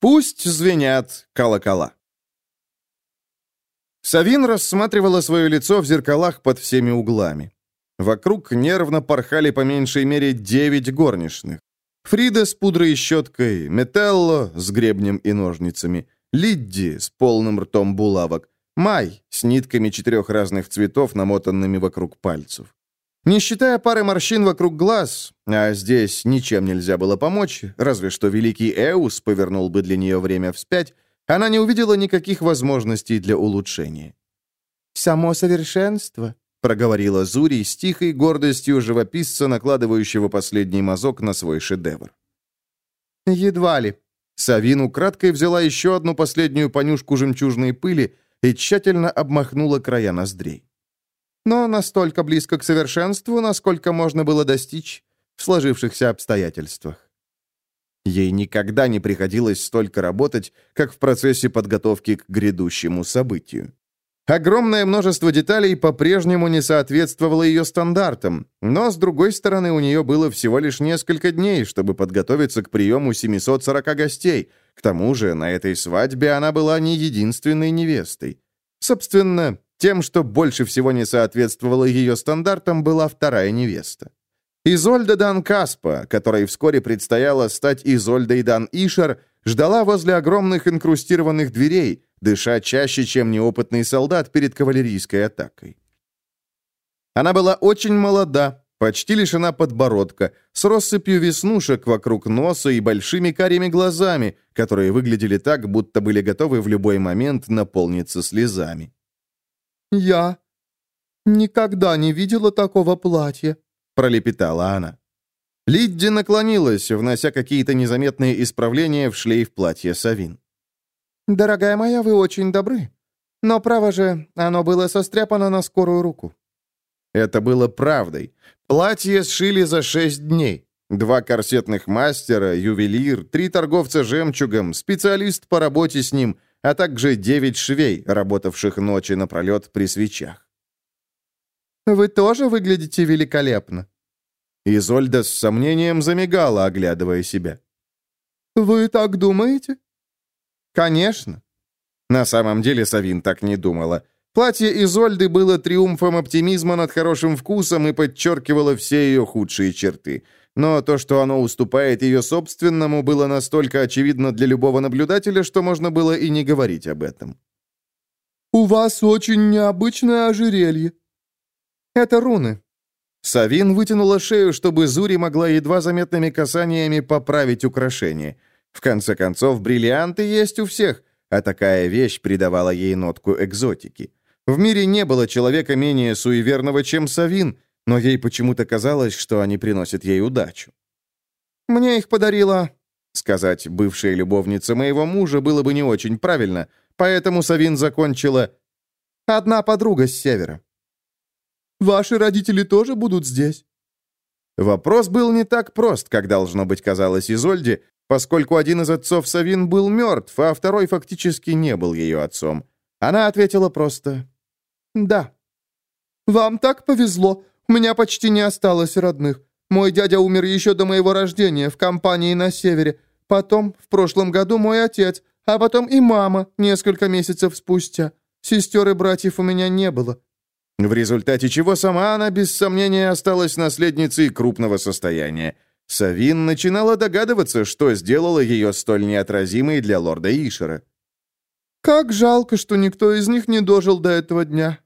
Пусть звенят колокола. Савин рассматривала свое лицо в зеркалах под всеми углами. Вокруг нервно порхали по меньшей мере девять горничных. Фрида с пудрой и щеткой, Метелло с гребнем и ножницами, Лидди с полным ртом булавок, Май с нитками четырех разных цветов, намотанными вокруг пальцев. Не считая пары морщин вокруг глаз, а здесь ничем нельзя было помочь, разве что великий Эус повернул бы для нее время вспять, она не увидела никаких возможностей для улучшения. «Само совершенство», — проговорила Зури с тихой гордостью живописца, накладывающего последний мазок на свой шедевр. «Едва ли». Савин украдкой взяла еще одну последнюю понюшку жемчужной пыли и тщательно обмахнула края ноздрей. Но настолько близко к совершенству, насколько можно было достичь в сложившихся обстоятельствах. Ей никогда не приходилось столько работать, как в процессе подготовки к грядущему событию. Огромное множество деталей по-прежнему не соответствовало ее стандартам, но, с другой стороны, у нее было всего лишь несколько дней, чтобы подготовиться к приему 740 гостей. К тому же, на этой свадьбе она была не единственной невестой. Собственно, тем, что больше всего не соответствовало ее стандартам, была вторая невеста. Изольда Дан Каспа, которой вскоре предстояло стать Изольдой Дан Ишер, ждала возле огромных инкрустированных дверей, дыша чаще, чем неопытный солдат перед кавалерийской атакой. Она была очень молода, почти лишена подбородка, с россыпью веснушек вокруг носа и большими карими глазами, которые выглядели так, будто были готовы в любой момент наполниться слезами. «Я никогда не видела такого платья», пролепетала она. Лидди наклонилась, внося какие-то незаметные исправления в шлейф платья Савин. «Дорогая моя, вы очень добры. Но, право же, оно было состряпано на скорую руку». Это было правдой. Платье сшили за шесть дней. Два корсетных мастера, ювелир, три торговца жемчугом, специалист по работе с ним, а также девять швей, работавших ночи напролет при свечах. «Вы тоже выглядите великолепно». Изольда с сомнением замигала, оглядывая себя. «Вы так думаете?» «Конечно». На самом деле Савин так не думала. Платье Изольды было триумфом оптимизма над хорошим вкусом и подчеркивало все ее худшие черты. Но то, что оно уступает ее собственному, было настолько очевидно для любого наблюдателя, что можно было и не говорить об этом. «У вас очень необычное ожерелье», «Это руны». Савин вытянула шею, чтобы Зури могла едва заметными касаниями поправить украшение. В конце концов, бриллианты есть у всех, а такая вещь придавала ей нотку экзотики. В мире не было человека менее суеверного, чем Савин, но ей почему-то казалось, что они приносят ей удачу. «Мне их подарила...» Сказать «бывшая любовница моего мужа» было бы не очень правильно, поэтому Савин закончила «одна подруга с севера». Ваши родители тоже будут здесь?» Вопрос был не так прост, как должно быть казалось Изольде, поскольку один из отцов Савин был мертв, а второй фактически не был ее отцом. Она ответила просто «Да». «Вам так повезло. У меня почти не осталось родных. Мой дядя умер еще до моего рождения в компании на севере. Потом, в прошлом году, мой отец, а потом и мама несколько месяцев спустя. Сестер и братьев у меня не было в результате чего сама она, без сомнения, осталась наследницей крупного состояния. Савин начинала догадываться, что сделало ее столь неотразимой для лорда Ишера. «Как жалко, что никто из них не дожил до этого дня.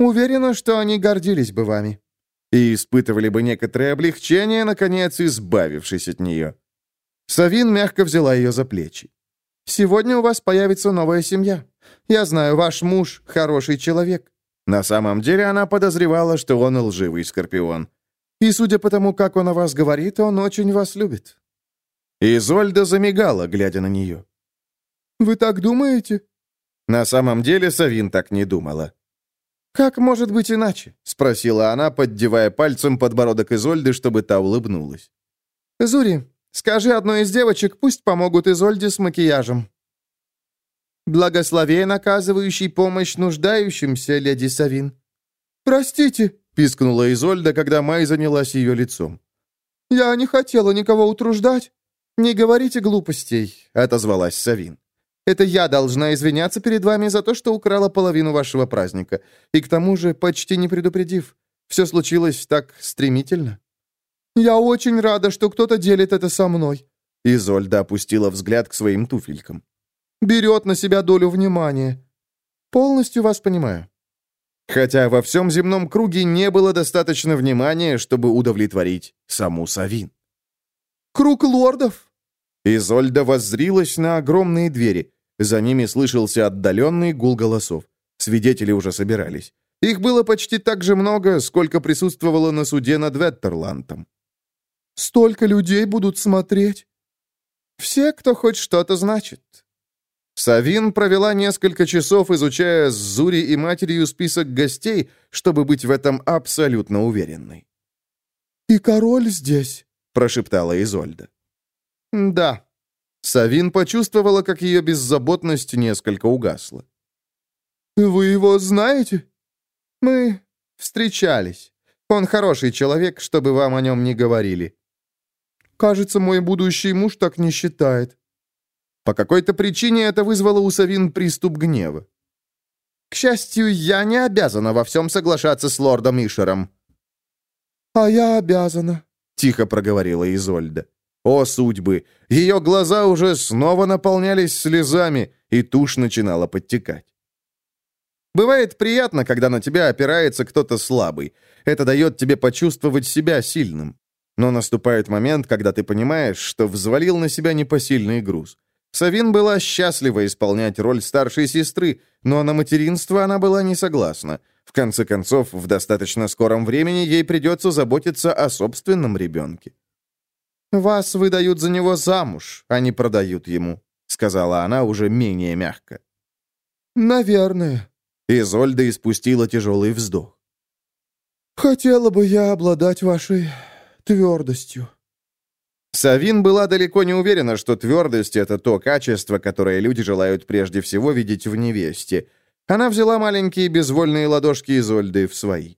Уверена, что они гордились бы вами». И испытывали бы некоторое облегчение, наконец, избавившись от нее. Савин мягко взяла ее за плечи. «Сегодня у вас появится новая семья. Я знаю, ваш муж — хороший человек. На самом деле она подозревала, что он лживый скорпион. И судя по тому, как он о вас говорит, он очень вас любит. Изольда замигала, глядя на нее. «Вы так думаете?» На самом деле Савин так не думала. «Как может быть иначе?» — спросила она, поддевая пальцем подбородок Изольды, чтобы та улыбнулась. «Зури, скажи одной из девочек, пусть помогут Изольде с макияжем». Благословен, оказывающий помощь нуждающимся, леди Савин». «Простите», — пискнула Изольда, когда Май занялась ее лицом. «Я не хотела никого утруждать». «Не говорите глупостей», — отозвалась Савин. «Это я должна извиняться перед вами за то, что украла половину вашего праздника, и к тому же почти не предупредив. Все случилось так стремительно». «Я очень рада, что кто-то делит это со мной», — Изольда опустила взгляд к своим туфелькам. «Берет на себя долю внимания. Полностью вас понимаю». Хотя во всем земном круге не было достаточно внимания, чтобы удовлетворить саму Савин. «Круг лордов!» Изольда воззрилась на огромные двери. За ними слышался отдаленный гул голосов. Свидетели уже собирались. Их было почти так же много, сколько присутствовало на суде над Веттерландом. «Столько людей будут смотреть!» «Все, кто хоть что-то значит», Савин провела несколько часов, изучая с Зури и матерью список гостей, чтобы быть в этом абсолютно уверенной. «И король здесь», — прошептала Изольда. «Да». Савин почувствовала, как ее беззаботность несколько угасла. «Вы его знаете?» «Мы встречались. Он хороший человек, чтобы вам о нем не говорили». «Кажется, мой будущий муж так не считает». По какой-то причине это вызвало у Савин приступ гнева. «К счастью, я не обязана во всем соглашаться с лордом Ишером». «А я обязана», — тихо проговорила Изольда. О, судьбы! Ее глаза уже снова наполнялись слезами, и тушь начинала подтекать. Бывает приятно, когда на тебя опирается кто-то слабый. Это дает тебе почувствовать себя сильным. Но наступает момент, когда ты понимаешь, что взвалил на себя непосильный груз. Савин была счастлива исполнять роль старшей сестры, но на материнство она была не согласна. В конце концов, в достаточно скором времени ей придется заботиться о собственном ребенке. «Вас выдают за него замуж, а не продают ему», — сказала она уже менее мягко. «Наверное». Изольда испустила тяжелый вздох. «Хотела бы я обладать вашей твердостью». Савин была далеко не уверена, что твердость — это то качество, которое люди желают прежде всего видеть в невесте. Она взяла маленькие безвольные ладошки Изольды в свои.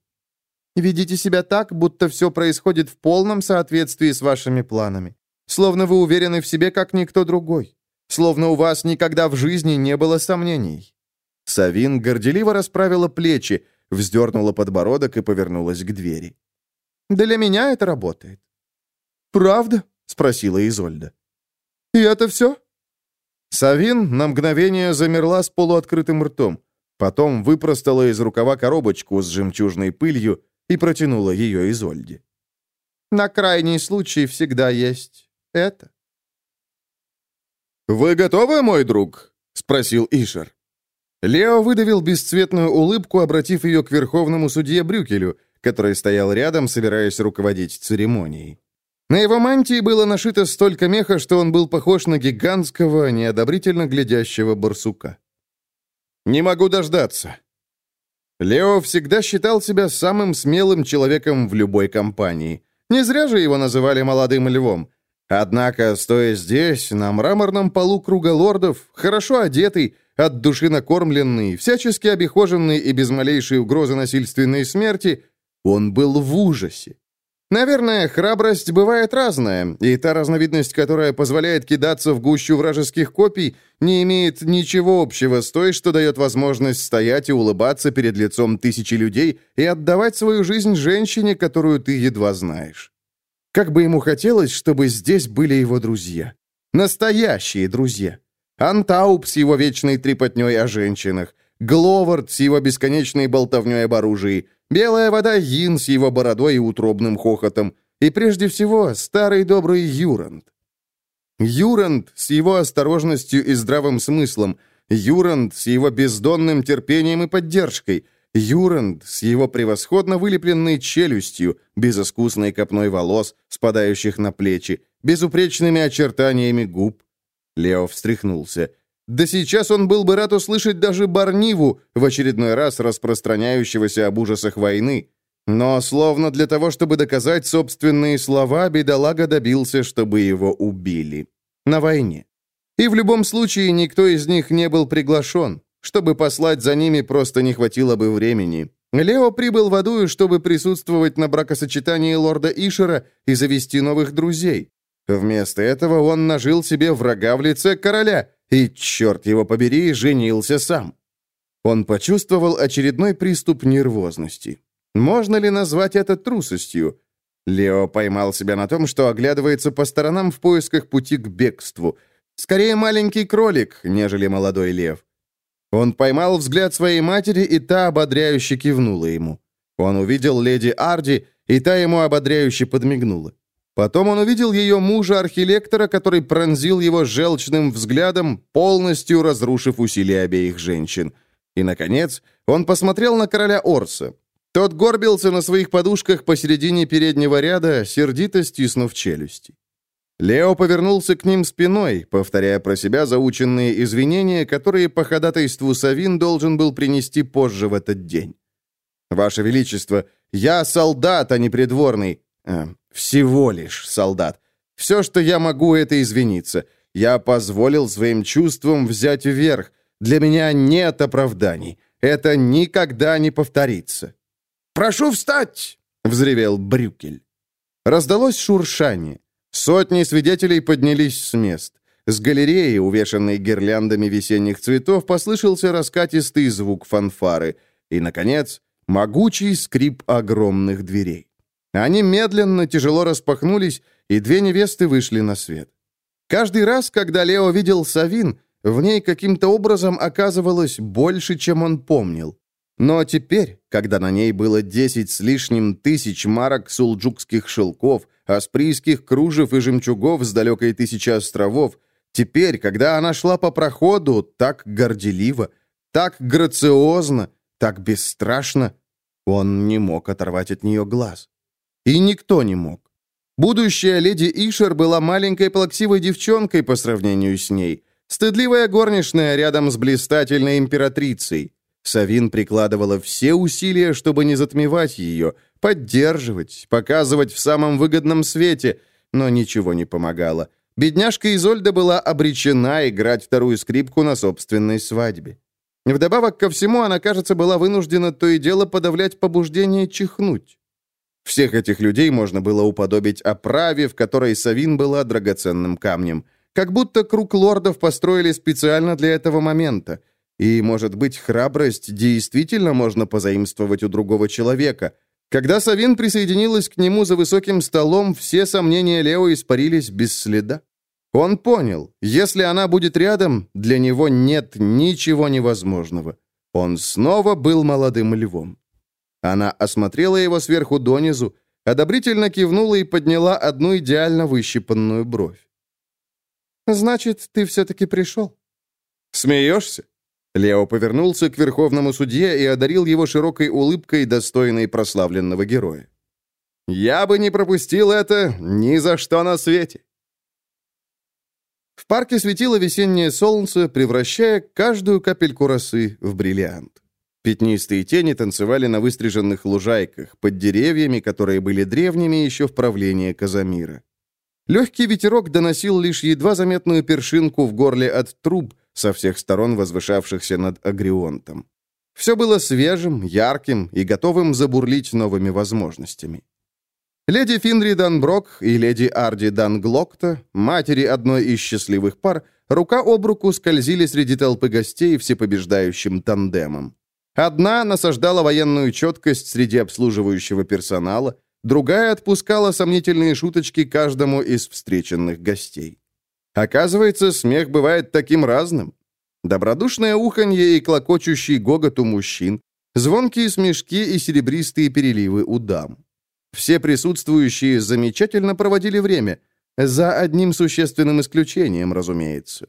«Ведите себя так, будто все происходит в полном соответствии с вашими планами. Словно вы уверены в себе, как никто другой. Словно у вас никогда в жизни не было сомнений». Савин горделиво расправила плечи, вздернула подбородок и повернулась к двери. «Для меня это работает». «Правда?» спросила Изольда. «И это все?» Савин на мгновение замерла с полуоткрытым ртом, потом выпростала из рукава коробочку с жемчужной пылью и протянула ее Изольде. «На крайний случай всегда есть это». «Вы готовы, мой друг?» — спросил Ишер. Лео выдавил бесцветную улыбку, обратив ее к верховному судье Брюкелю, который стоял рядом, собираясь руководить церемонией. На его мантии было нашито столько меха, что он был похож на гигантского, неодобрительно глядящего барсука. «Не могу дождаться». Лео всегда считал себя самым смелым человеком в любой компании. Не зря же его называли молодым львом. Однако, стоя здесь, на мраморном полу круга лордов, хорошо одетый, от души накормленный, всячески обихоженный и без малейшей угрозы насильственной смерти, он был в ужасе. Наверное, храбрость бывает разная, и та разновидность, которая позволяет кидаться в гущу вражеских копий, не имеет ничего общего с той, что дает возможность стоять и улыбаться перед лицом тысячи людей и отдавать свою жизнь женщине, которую ты едва знаешь. Как бы ему хотелось, чтобы здесь были его друзья. Настоящие друзья. Антауп с его вечной трепотней о женщинах, Гловард с его бесконечной болтовней об оружии, Белая вода Йин с его бородой и утробным хохотом. И прежде всего, старый добрый Юранд. Юранд с его осторожностью и здравым смыслом. Юранд с его бездонным терпением и поддержкой. Юранд с его превосходно вылепленной челюстью, безыскусной копной волос, спадающих на плечи, безупречными очертаниями губ. Лео встряхнулся. Да сейчас он был бы рад услышать даже Барниву, в очередной раз распространяющегося об ужасах войны. Но словно для того, чтобы доказать собственные слова, бедолага добился, чтобы его убили. На войне. И в любом случае никто из них не был приглашен. Чтобы послать за ними, просто не хватило бы времени. Лео прибыл в Адую, чтобы присутствовать на бракосочетании лорда Ишера и завести новых друзей. Вместо этого он нажил себе врага в лице короля и, черт его побери, женился сам. Он почувствовал очередной приступ нервозности. Можно ли назвать это трусостью? Лео поймал себя на том, что оглядывается по сторонам в поисках пути к бегству. Скорее маленький кролик, нежели молодой лев. Он поймал взгляд своей матери, и та ободряюще кивнула ему. Он увидел леди Арди, и та ему ободряюще подмигнула. Потом он увидел ее мужа-архилектора, который пронзил его желчным взглядом, полностью разрушив усилия обеих женщин. И, наконец, он посмотрел на короля Орса. Тот горбился на своих подушках посередине переднего ряда, сердито стиснув челюсти. Лео повернулся к ним спиной, повторяя про себя заученные извинения, которые по ходатайству Савин должен был принести позже в этот день. «Ваше Величество, я солдат, а не придворный. Э, всего лишь солдат. Все, что я могу, это извиниться. Я позволил своим чувствам взять вверх. Для меня нет оправданий. Это никогда не повторится». «Прошу встать!» — взревел Брюкель. Раздалось шуршание. Сотни свидетелей поднялись с мест. С галереи, увешанной гирляндами весенних цветов, послышался раскатистый звук фанфары. И, наконец, могучий скрип огромных дверей. Они медленно, тяжело распахнулись, и две невесты вышли на свет. Каждый раз, когда Лео видел Савин, в ней каким-то образом оказывалось больше, чем он помнил. Но теперь, когда на ней было десять с лишним тысяч марок сулджукских шелков, асприйских кружев и жемчугов с далекой тысячи островов, теперь, когда она шла по проходу так горделиво, так грациозно, так бесстрашно, он не мог оторвать от нее глаз. И никто не мог. Будущая леди Ишер была маленькой плаксивой девчонкой по сравнению с ней, стыдливая горничная рядом с блистательной императрицей. Савин прикладывала все усилия, чтобы не затмевать ее, поддерживать, показывать в самом выгодном свете, но ничего не помогало. Бедняжка Изольда была обречена играть вторую скрипку на собственной свадьбе. Вдобавок ко всему, она, кажется, была вынуждена то и дело подавлять побуждение чихнуть. Всех этих людей можно было уподобить оправе, в которой Савин была драгоценным камнем. Как будто круг лордов построили специально для этого момента. И, может быть, храбрость действительно можно позаимствовать у другого человека. Когда Савин присоединилась к нему за высоким столом, все сомнения Лео испарились без следа. Он понял, если она будет рядом, для него нет ничего невозможного. Он снова был молодым львом. Она осмотрела его сверху донизу, одобрительно кивнула и подняла одну идеально выщипанную бровь. «Значит, ты все-таки пришел?» «Смеешься?» Лео повернулся к верховному судье и одарил его широкой улыбкой, достойной прославленного героя. «Я бы не пропустил это ни за что на свете!» В парке светило весеннее солнце, превращая каждую капельку росы в бриллиант. Пятнистые тени танцевали на выстриженных лужайках, под деревьями, которые были древними еще в правлении Казамира. Легкий ветерок доносил лишь едва заметную першинку в горле от труб, со всех сторон возвышавшихся над Агрионтом. Все было свежим, ярким и готовым забурлить новыми возможностями. Леди Финри Данброк и леди Арди Данглокта, матери одной из счастливых пар, рука об руку скользили среди толпы гостей всепобеждающим тандемом. Одна насаждала военную четкость среди обслуживающего персонала, другая отпускала сомнительные шуточки каждому из встреченных гостей. Оказывается, смех бывает таким разным. Добродушное уханье и клокочущий гогот у мужчин, звонкие смешки и серебристые переливы у дам. Все присутствующие замечательно проводили время, за одним существенным исключением, разумеется.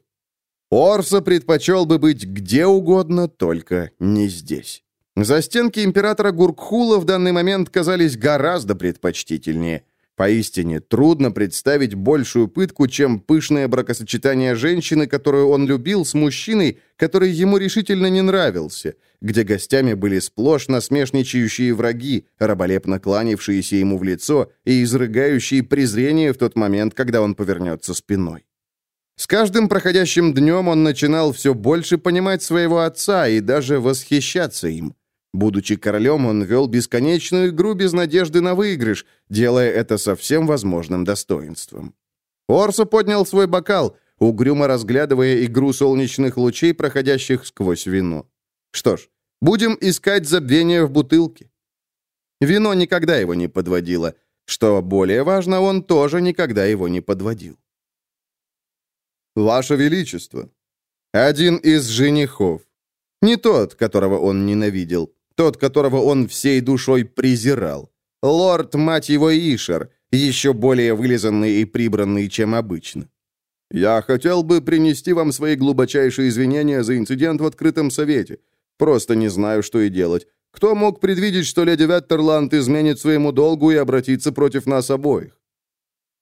Орса предпочел бы быть где угодно, только не здесь. Застенки императора Гуркхула в данный момент казались гораздо предпочтительнее. Поистине, трудно представить большую пытку, чем пышное бракосочетание женщины, которую он любил, с мужчиной, который ему решительно не нравился, где гостями были сплошь насмешничающие враги, раболепно кланявшиеся ему в лицо и изрыгающие презрение в тот момент, когда он повернется спиной. С каждым проходящим днем он начинал все больше понимать своего отца и даже восхищаться им. Будучи королем, он вел бесконечную игру без надежды на выигрыш, делая это со всем возможным достоинством. Орса поднял свой бокал, угрюмо разглядывая игру солнечных лучей, проходящих сквозь вино. Что ж, будем искать забвение в бутылке. Вино никогда его не подводило. Что более важно, он тоже никогда его не подводил. «Ваше Величество!» Один из женихов. Не тот, которого он ненавидел, тот, которого он всей душой презирал. Лорд, мать его, Ишер, еще более вылизанный и прибранный, чем обычно. «Я хотел бы принести вам свои глубочайшие извинения за инцидент в открытом совете. Просто не знаю, что и делать. Кто мог предвидеть, что леди Веттерланд изменит своему долгу и обратится против нас обоих?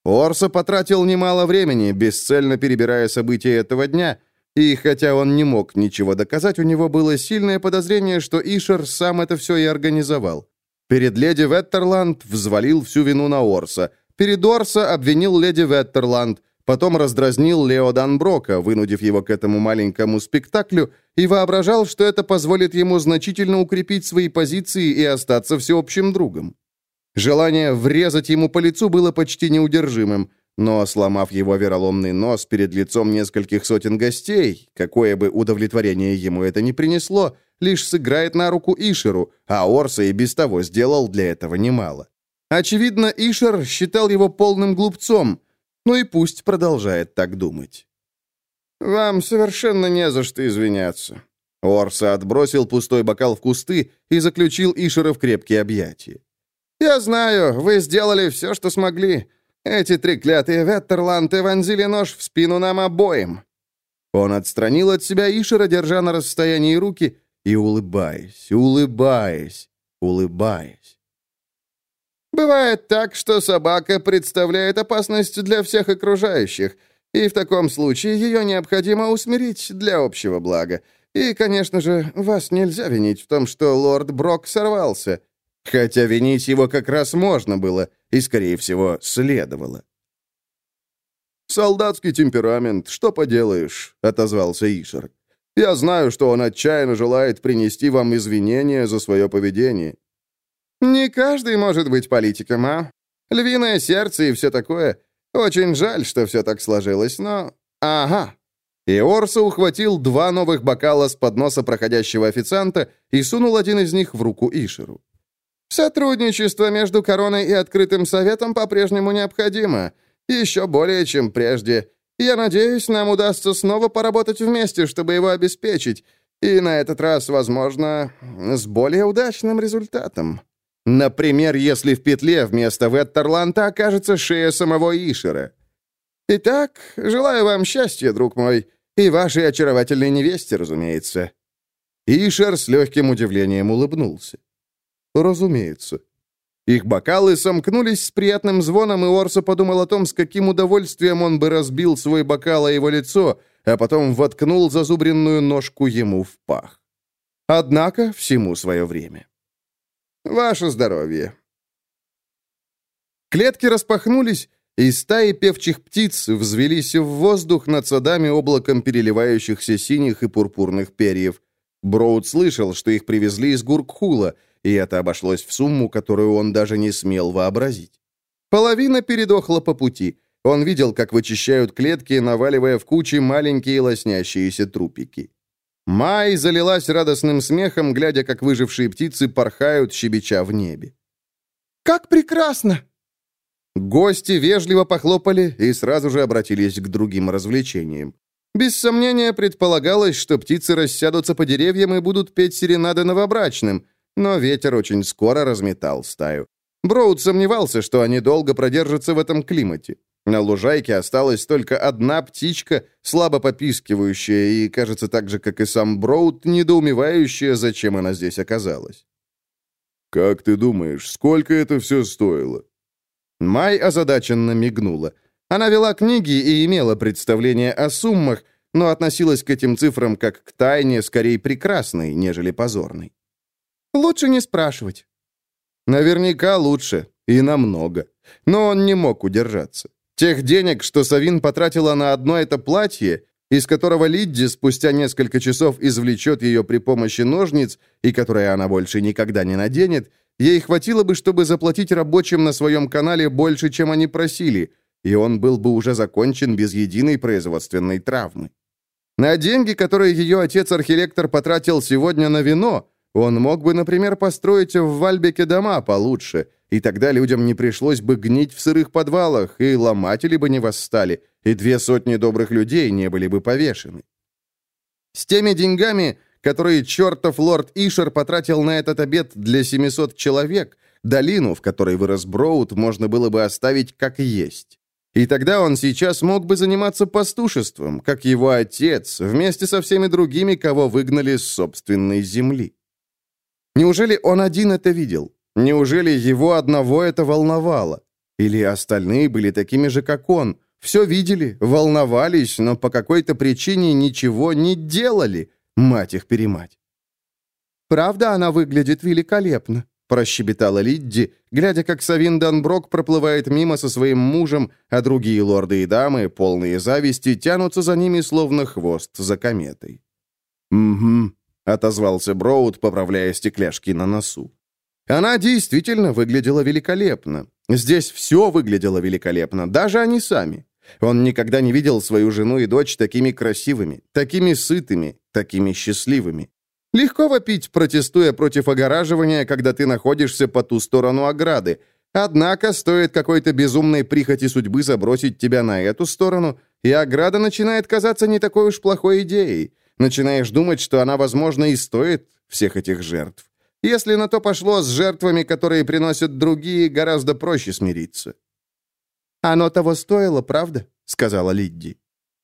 Орса потратил немало времени, бесцельно перебирая события этого дня, и хотя он не мог ничего доказать, у него было сильное подозрение, что Ишер сам это все и организовал. Перед леди Веттерланд взвалил всю вину на Орса, перед Орса обвинил леди Веттерланд, Потом раздразнил Лео Данброка, вынудив его к этому маленькому спектаклю, и воображал, что это позволит ему значительно укрепить свои позиции и остаться всеобщим другом. Желание врезать ему по лицу было почти неудержимым, но, сломав его вероломный нос перед лицом нескольких сотен гостей, какое бы удовлетворение ему это не принесло, лишь сыграет на руку Ишеру, а Орса и без того сделал для этого немало. Очевидно, Ишер считал его полным глупцом – ну и пусть продолжает так думать. «Вам совершенно не за что извиняться». Орса отбросил пустой бокал в кусты и заключил Ишера в крепкие объятия. «Я знаю, вы сделали все, что смогли. Эти треклятые Веттерланты вонзили нож в спину нам обоим». Он отстранил от себя Ишера, держа на расстоянии руки, и улыбаясь, улыбаясь, улыбаясь. Бывает так, что собака представляет опасность для всех окружающих, и в таком случае ее необходимо усмирить для общего блага. И, конечно же, вас нельзя винить в том, что лорд Брок сорвался. Хотя винить его как раз можно было, и, скорее всего, следовало. «Солдатский темперамент, что поделаешь?» — отозвался Ишер. «Я знаю, что он отчаянно желает принести вам извинения за свое поведение. «Не каждый может быть политиком, а? Львиное сердце и все такое. Очень жаль, что все так сложилось, но... Ага». И Орса ухватил два новых бокала с подноса проходящего официанта и сунул один из них в руку Ишеру. «Сотрудничество между Короной и Открытым Советом по-прежнему необходимо. Еще более, чем прежде. Я надеюсь, нам удастся снова поработать вместе, чтобы его обеспечить. И на этот раз, возможно, с более удачным результатом». Например, если в петле вместо Веттерланта окажется шея самого Ишера. Итак, желаю вам счастья, друг мой, и вашей очаровательной невесте, разумеется». Ишер с легким удивлением улыбнулся. «Разумеется». Их бокалы сомкнулись с приятным звоном, и Орса подумал о том, с каким удовольствием он бы разбил свой бокал о его лицо, а потом воткнул зазубренную ножку ему в пах. Однако всему свое время. Ваше здоровье!» Клетки распахнулись, и стаи певчих птиц взвелись в воздух над садами облаком переливающихся синих и пурпурных перьев. Броуд слышал, что их привезли из Гуркхула, и это обошлось в сумму, которую он даже не смел вообразить. Половина передохла по пути. Он видел, как вычищают клетки, наваливая в кучи маленькие лоснящиеся трупики. Май залилась радостным смехом, глядя, как выжившие птицы порхают, щебеча в небе. «Как прекрасно!» Гости вежливо похлопали и сразу же обратились к другим развлечениям. Без сомнения предполагалось, что птицы рассядутся по деревьям и будут петь серенады новобрачным, но ветер очень скоро разметал стаю. Броуд сомневался, что они долго продержатся в этом климате. На лужайке осталась только одна птичка, слабо попискивающая и, кажется, так же, как и сам Броуд, недоумевающая, зачем она здесь оказалась. «Как ты думаешь, сколько это все стоило?» Май озадаченно мигнула. Она вела книги и имела представление о суммах, но относилась к этим цифрам как к тайне, скорее прекрасной, нежели позорной. «Лучше не спрашивать». Наверняка лучше, и намного. Но он не мог удержаться. Тех денег, что Савин потратила на одно это платье, из которого Лидди спустя несколько часов извлечет ее при помощи ножниц, и которое она больше никогда не наденет, ей хватило бы, чтобы заплатить рабочим на своем канале больше, чем они просили, и он был бы уже закончен без единой производственной травмы. На деньги, которые ее отец-архилектор потратил сегодня на вино, он мог бы, например, построить в Вальбеке дома получше, и тогда людям не пришлось бы гнить в сырых подвалах, и ломатели бы не восстали, и две сотни добрых людей не были бы повешены. С теми деньгами, которые чертов лорд Ишер потратил на этот обед для 700 человек, долину, в которой вырос Броуд, можно было бы оставить как есть. И тогда он сейчас мог бы заниматься пастушеством, как его отец, вместе со всеми другими, кого выгнали с собственной земли. Неужели он один это видел? Неужели его одного это волновало? Или остальные были такими же, как он? Все видели, волновались, но по какой-то причине ничего не делали, мать их перемать. «Правда, она выглядит великолепно», — прощебетала Лидди, глядя, как Савин Данброк проплывает мимо со своим мужем, а другие лорды и дамы, полные зависти, тянутся за ними, словно хвост за кометой. «Угу», — отозвался Броуд, поправляя стекляшки на носу. Она действительно выглядела великолепно. Здесь все выглядело великолепно, даже они сами. Он никогда не видел свою жену и дочь такими красивыми, такими сытыми, такими счастливыми. Легко вопить, протестуя против огораживания, когда ты находишься по ту сторону ограды. Однако стоит какой-то безумной прихоти судьбы забросить тебя на эту сторону, и ограда начинает казаться не такой уж плохой идеей. Начинаешь думать, что она, возможно, и стоит всех этих жертв. Если на то пошло, с жертвами, которые приносят другие, гораздо проще смириться. «Оно того стоило, правда?» — сказала Лидди.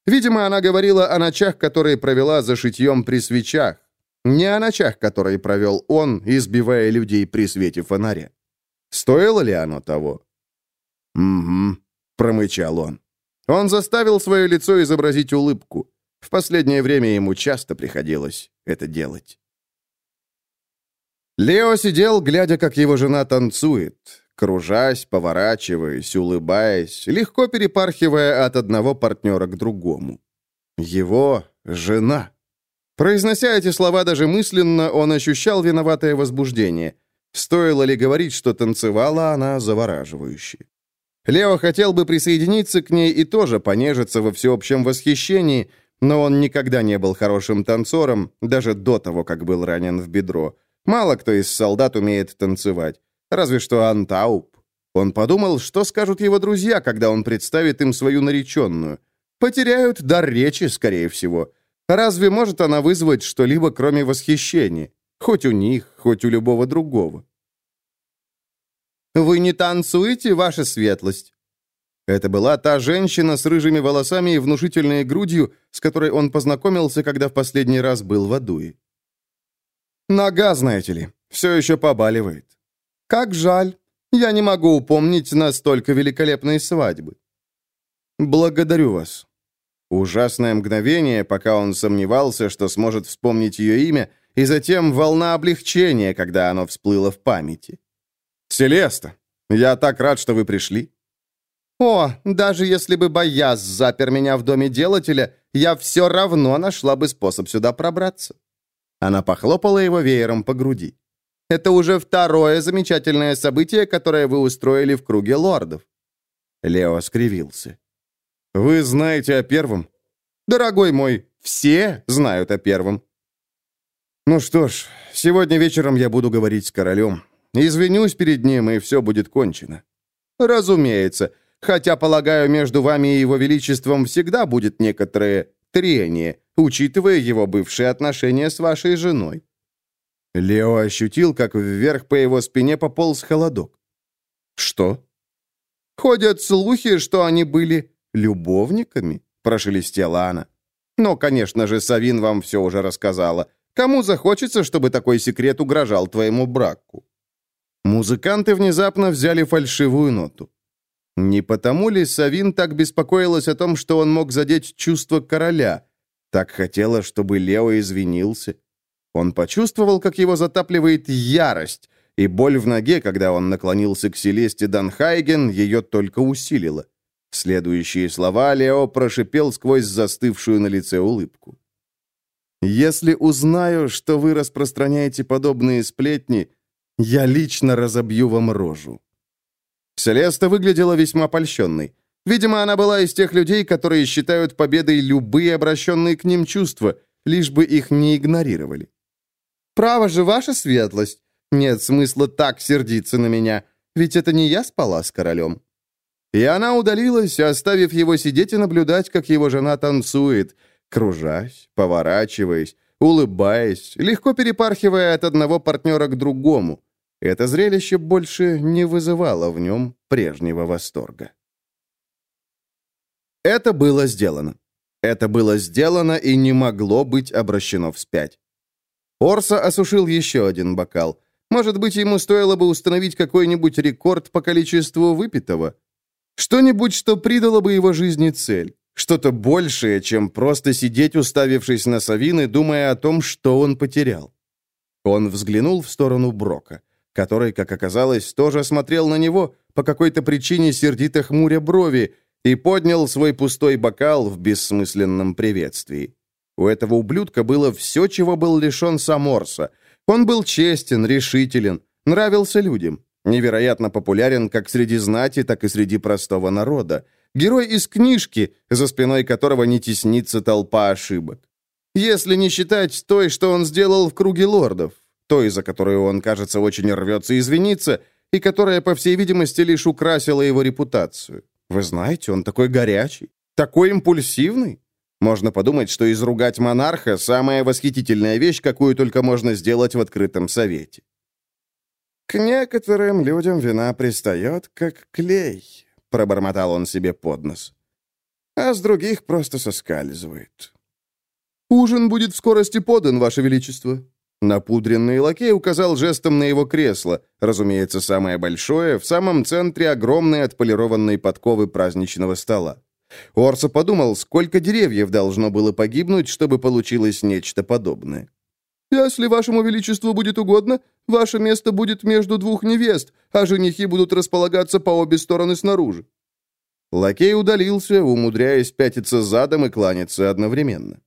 Видимо, она говорила о ночах, которые провела за шитьем при свечах. Не о ночах, которые провел он, избивая людей при свете фонаря. Стоило ли оно того? «Угу», — промычал он. Он заставил свое лицо изобразить улыбку. В последнее время ему часто приходилось это делать. Лео сидел, глядя, как его жена танцует, кружась, поворачиваясь, улыбаясь, легко перепархивая от одного партнера к другому. Его жена. Произнося эти слова даже мысленно, он ощущал виноватое возбуждение. Стоило ли говорить, что танцевала она завораживающе? Лео хотел бы присоединиться к ней и тоже понежиться во всеобщем восхищении, но он никогда не был хорошим танцором, даже до того, как был ранен в бедро. Мало кто из солдат умеет танцевать. Разве что Антауп. Он подумал, что скажут его друзья, когда он представит им свою нареченную. Потеряют дар речи, скорее всего. Разве может она вызвать что-либо, кроме восхищения? Хоть у них, хоть у любого другого. «Вы не танцуете, ваша светлость?» Это была та женщина с рыжими волосами и внушительной грудью, с которой он познакомился, когда в последний раз был в Адуе. Нога, знаете ли, все еще побаливает. Как жаль. Я не могу упомнить настолько великолепной свадьбы. Благодарю вас. Ужасное мгновение, пока он сомневался, что сможет вспомнить ее имя, и затем волна облегчения, когда оно всплыло в памяти. «Селеста, я так рад, что вы пришли. «О, даже если бы Бояз запер меня в доме делателя, я все равно нашла бы способ сюда пробраться». Она похлопала его веером по груди. «Это уже второе замечательное событие, которое вы устроили в круге лордов». Лео скривился. «Вы знаете о первом?» «Дорогой мой, все знают о первом». «Ну что ж, сегодня вечером я буду говорить с королем. Извинюсь перед ним, и все будет кончено». «Разумеется. Хотя, полагаю, между вами и его величеством всегда будет некоторое трение, учитывая его бывшие отношения с вашей женой». Лео ощутил, как вверх по его спине пополз холодок. «Что?» «Ходят слухи, что они были любовниками», — прошелестела она. «Но, конечно же, Савин вам все уже рассказала. Кому захочется, чтобы такой секрет угрожал твоему браку?» Музыканты внезапно взяли фальшивую ноту. Не потому ли Савин так беспокоилась о том, что он мог задеть чувство короля? Так хотела, чтобы Лео извинился. Он почувствовал, как его затапливает ярость, и боль в ноге, когда он наклонился к Селесте Данхайген, ее только усилила. Следующие слова Лео прошипел сквозь застывшую на лице улыбку. «Если узнаю, что вы распространяете подобные сплетни, я лично разобью вам рожу». Селеста выглядела весьма польщенной. Видимо, она была из тех людей, которые считают победой любые обращенные к ним чувства, лишь бы их не игнорировали. «Право же, ваша светлость! Нет смысла так сердиться на меня, ведь это не я спала с королем». И она удалилась, оставив его сидеть и наблюдать, как его жена танцует, кружась, поворачиваясь, улыбаясь, легко перепархивая от одного партнера к другому. Это зрелище больше не вызывало в нем прежнего восторга. Это было сделано. Это было сделано и не могло быть обращено вспять. Орса осушил еще один бокал. Может быть, ему стоило бы установить какой-нибудь рекорд по количеству выпитого? Что-нибудь, что придало бы его жизни цель. Что-то большее, чем просто сидеть, уставившись на Савины, думая о том, что он потерял. Он взглянул в сторону Брока, который, как оказалось, тоже смотрел на него, по какой-то причине сердито хмуря брови, и поднял свой пустой бокал в бессмысленном приветствии. У этого ублюдка было все, чего был лишен Саморса. Он был честен, решителен, нравился людям, невероятно популярен как среди знати, так и среди простого народа. Герой из книжки, за спиной которого не теснится толпа ошибок. Если не считать той, что он сделал в круге лордов, той, за которую он, кажется, очень рвется извиниться, и которая, по всей видимости, лишь украсила его репутацию. Вы знаете, он такой горячий, такой импульсивный. Можно подумать, что изругать монарха – самая восхитительная вещь, какую только можно сделать в открытом совете. «К некоторым людям вина пристает, как клей», — пробормотал он себе под нос. «А с других просто соскальзывает». «Ужин будет в скорости подан, Ваше Величество». Напудренный лакей указал жестом на его кресло, разумеется, самое большое, в самом центре огромной отполированной подковы праздничного стола. Орса подумал, сколько деревьев должно было погибнуть, чтобы получилось нечто подобное. «Если вашему величеству будет угодно, ваше место будет между двух невест, а женихи будут располагаться по обе стороны снаружи». Лакей удалился, умудряясь пятиться задом и кланяться одновременно.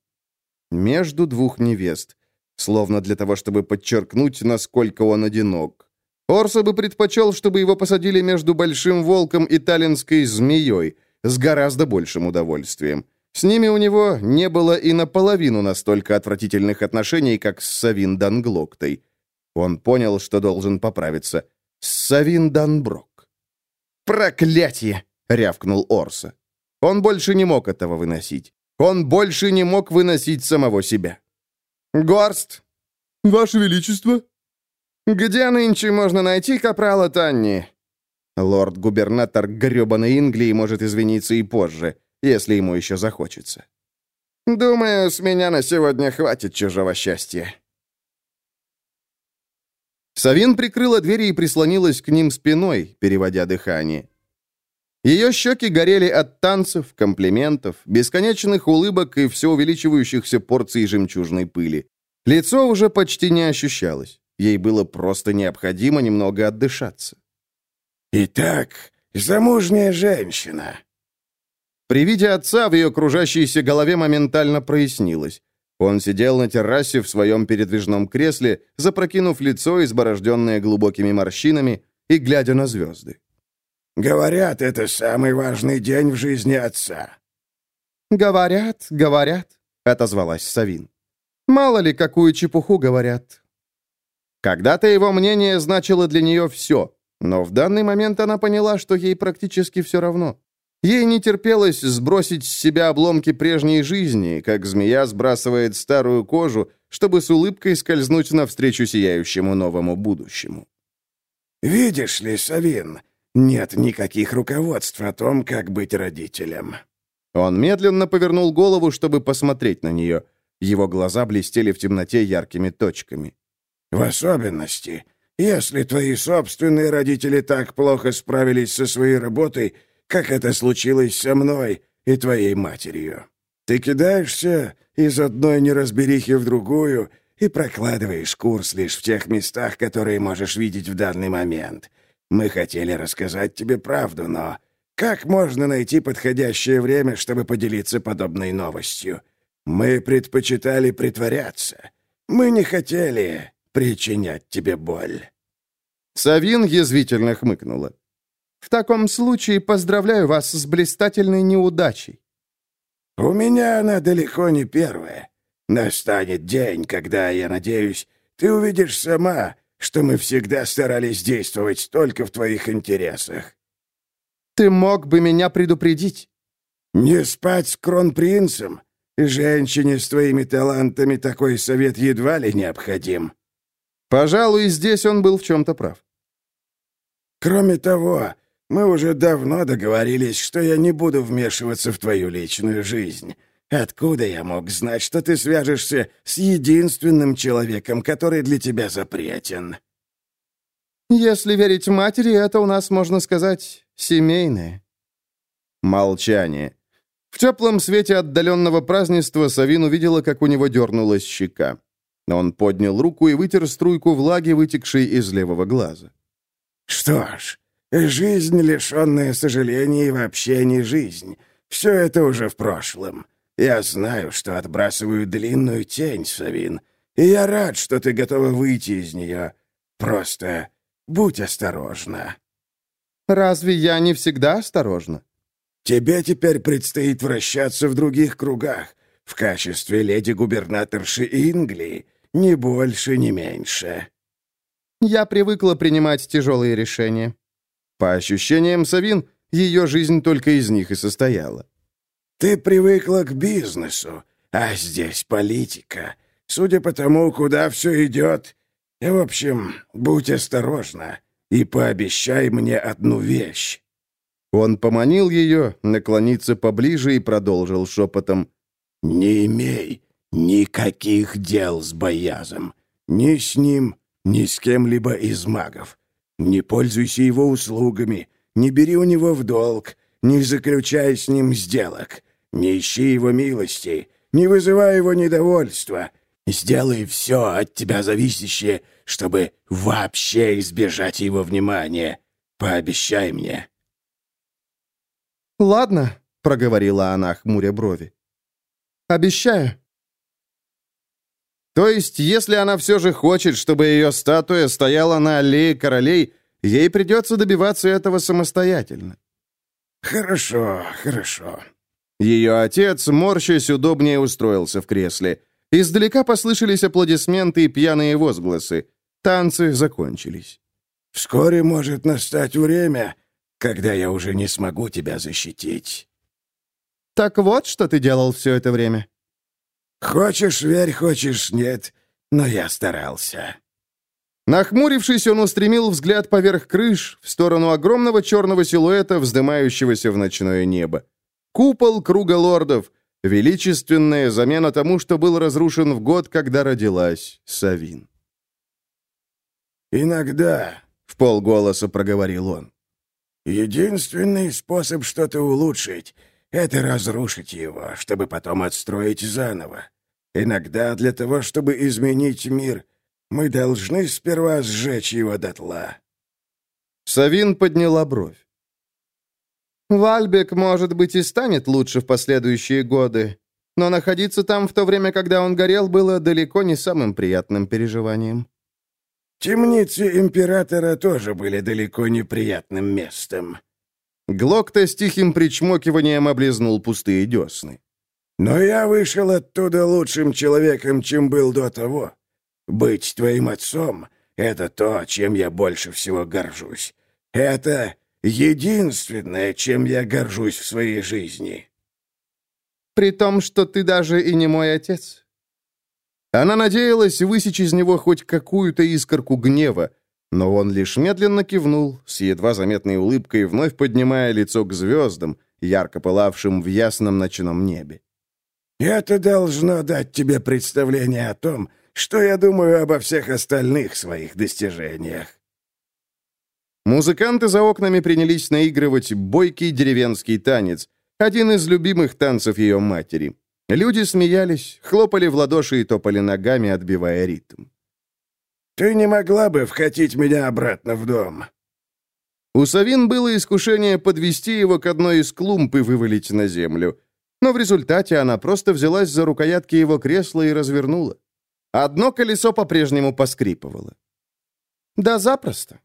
Между двух невест, словно для того, чтобы подчеркнуть, насколько он одинок. Орса бы предпочел, чтобы его посадили между большим волком и таллинской змеей — с гораздо большим удовольствием. С ними у него не было и наполовину настолько отвратительных отношений, как с Савин Данглоктой. Он понял, что должен поправиться. Савин Данброк. «Проклятие!» — рявкнул Орса. Он больше не мог этого выносить. Он больше не мог выносить самого себя. «Горст!» «Ваше Величество!» «Где нынче можно найти капрала Танни?» Лорд-губернатор гребаной Инглии может извиниться и позже, если ему еще захочется. Думаю, с меня на сегодня хватит чужого счастья. Савин прикрыла двери и прислонилась к ним спиной, переводя дыхание. Ее щеки горели от танцев, комплиментов, бесконечных улыбок и все увеличивающихся порций жемчужной пыли. Лицо уже почти не ощущалось. Ей было просто необходимо немного отдышаться. «Итак, замужняя женщина». При виде отца в ее кружащейся голове моментально прояснилось. Он сидел на террасе в своем передвижном кресле, запрокинув лицо, изборожденное глубокими морщинами, и глядя на звезды. «Говорят, это самый важный день в жизни отца». «Говорят, говорят», — отозвалась Савин. «Мало ли, какую чепуху говорят». Когда-то его мнение значило для нее все, но в данный момент она поняла, что ей практически все равно. Ей не терпелось сбросить с себя обломки прежней жизни, как змея сбрасывает старую кожу, чтобы с улыбкой скользнуть навстречу сияющему новому будущему. «Видишь ли, Савин, нет никаких руководств о том, как быть родителем». Он медленно повернул голову, чтобы посмотреть на нее. Его глаза блестели в темноте яркими точками. «В особенности, если твои собственные родители так плохо справились со своей работой, как это случилось со мной и твоей матерью, ты кидаешься из одной неразберихи в другую и прокладываешь курс лишь в тех местах, которые можешь видеть в данный момент. Мы хотели рассказать тебе правду, но как можно найти подходящее время, чтобы поделиться подобной новостью? Мы предпочитали притворяться. Мы не хотели причинять тебе боль». Савин язвительно хмыкнула. В таком случае поздравляю вас с блистательной неудачей». «У меня она далеко не первая. Настанет день, когда, я надеюсь, ты увидишь сама, что мы всегда старались действовать только в твоих интересах». «Ты мог бы меня предупредить». «Не спать с кронпринцем? Женщине с твоими талантами такой совет едва ли необходим». Пожалуй, здесь он был в чем-то прав. «Кроме того, мы уже давно договорились, что я не буду вмешиваться в твою личную жизнь. Откуда я мог знать, что ты свяжешься с единственным человеком, который для тебя запретен?» «Если верить матери, это у нас, можно сказать, семейное». Молчание. В теплом свете отдаленного празднества Савин увидела, как у него дернулась щека. Он поднял руку и вытер струйку влаги, вытекшей из левого глаза. «Что ж, жизнь, лишенная сожалений, вообще не жизнь. Все это уже в прошлом. Я знаю, что отбрасываю длинную тень, Савин, и я рад, что ты готова выйти из нее. Просто будь осторожна». «Разве я не всегда осторожна?» «Тебе теперь предстоит вращаться в других кругах, в качестве леди-губернаторши Инглии, ни больше, ни меньше». «Я привыкла принимать тяжелые решения». По ощущениям Савин, ее жизнь только из них и состояла. «Ты привыкла к бизнесу, а здесь политика. Судя по тому, куда все идет. И, в общем, будь осторожна и пообещай мне одну вещь». Он поманил ее, наклониться поближе и продолжил шепотом. «Не имей никаких дел с Боязом. Ни с ним, ни с кем-либо из магов. Не пользуйся его услугами, не бери у него в долг, не заключай с ним сделок, не ищи его милости, не вызывай его недовольства. Сделай все от тебя зависящее, чтобы вообще избежать его внимания. Пообещай мне». «Ладно», — проговорила она, хмуря брови. Обещаю». То есть, если она все же хочет, чтобы ее статуя стояла на аллее королей, ей придется добиваться этого самостоятельно. «Хорошо, хорошо». Ее отец, морщась, удобнее устроился в кресле. Издалека послышались аплодисменты и пьяные возгласы. Танцы закончились. «Вскоре может настать время, когда я уже не смогу тебя защитить». «Так вот, что ты делал все это время?» «Хочешь, верь, хочешь, нет, но я старался». Нахмурившись, он устремил взгляд поверх крыш в сторону огромного черного силуэта, вздымающегося в ночное небо. Купол круга лордов, величественная замена тому, что был разрушен в год, когда родилась Савин. «Иногда», — в полголоса проговорил он, — «единственный способ что-то улучшить — это разрушить его, чтобы потом отстроить заново. Иногда для того, чтобы изменить мир, мы должны сперва сжечь его дотла». Савин подняла бровь. «Вальбек, может быть, и станет лучше в последующие годы, но находиться там в то время, когда он горел, было далеко не самым приятным переживанием». «Темницы Императора тоже были далеко неприятным местом», Глокта с тихим причмокиванием облизнул пустые десны. «Но я вышел оттуда лучшим человеком, чем был до того. Быть твоим отцом — это то, чем я больше всего горжусь. Это единственное, чем я горжусь в своей жизни». «При том, что ты даже и не мой отец». Она надеялась высечь из него хоть какую-то искорку гнева, но он лишь медленно кивнул, с едва заметной улыбкой, вновь поднимая лицо к звездам, ярко пылавшим в ясном ночном небе. «Это должно дать тебе представление о том, что я думаю обо всех остальных своих достижениях». Музыканты за окнами принялись наигрывать бойкий деревенский танец, один из любимых танцев ее матери. Люди смеялись, хлопали в ладоши и топали ногами, отбивая ритм. Ты не могла бы вкатить меня обратно в дом?» У Савин было искушение подвести его к одной из клумб и вывалить на землю. Но в результате она просто взялась за рукоятки его кресла и развернула. Одно колесо по-прежнему поскрипывало. «Да запросто»,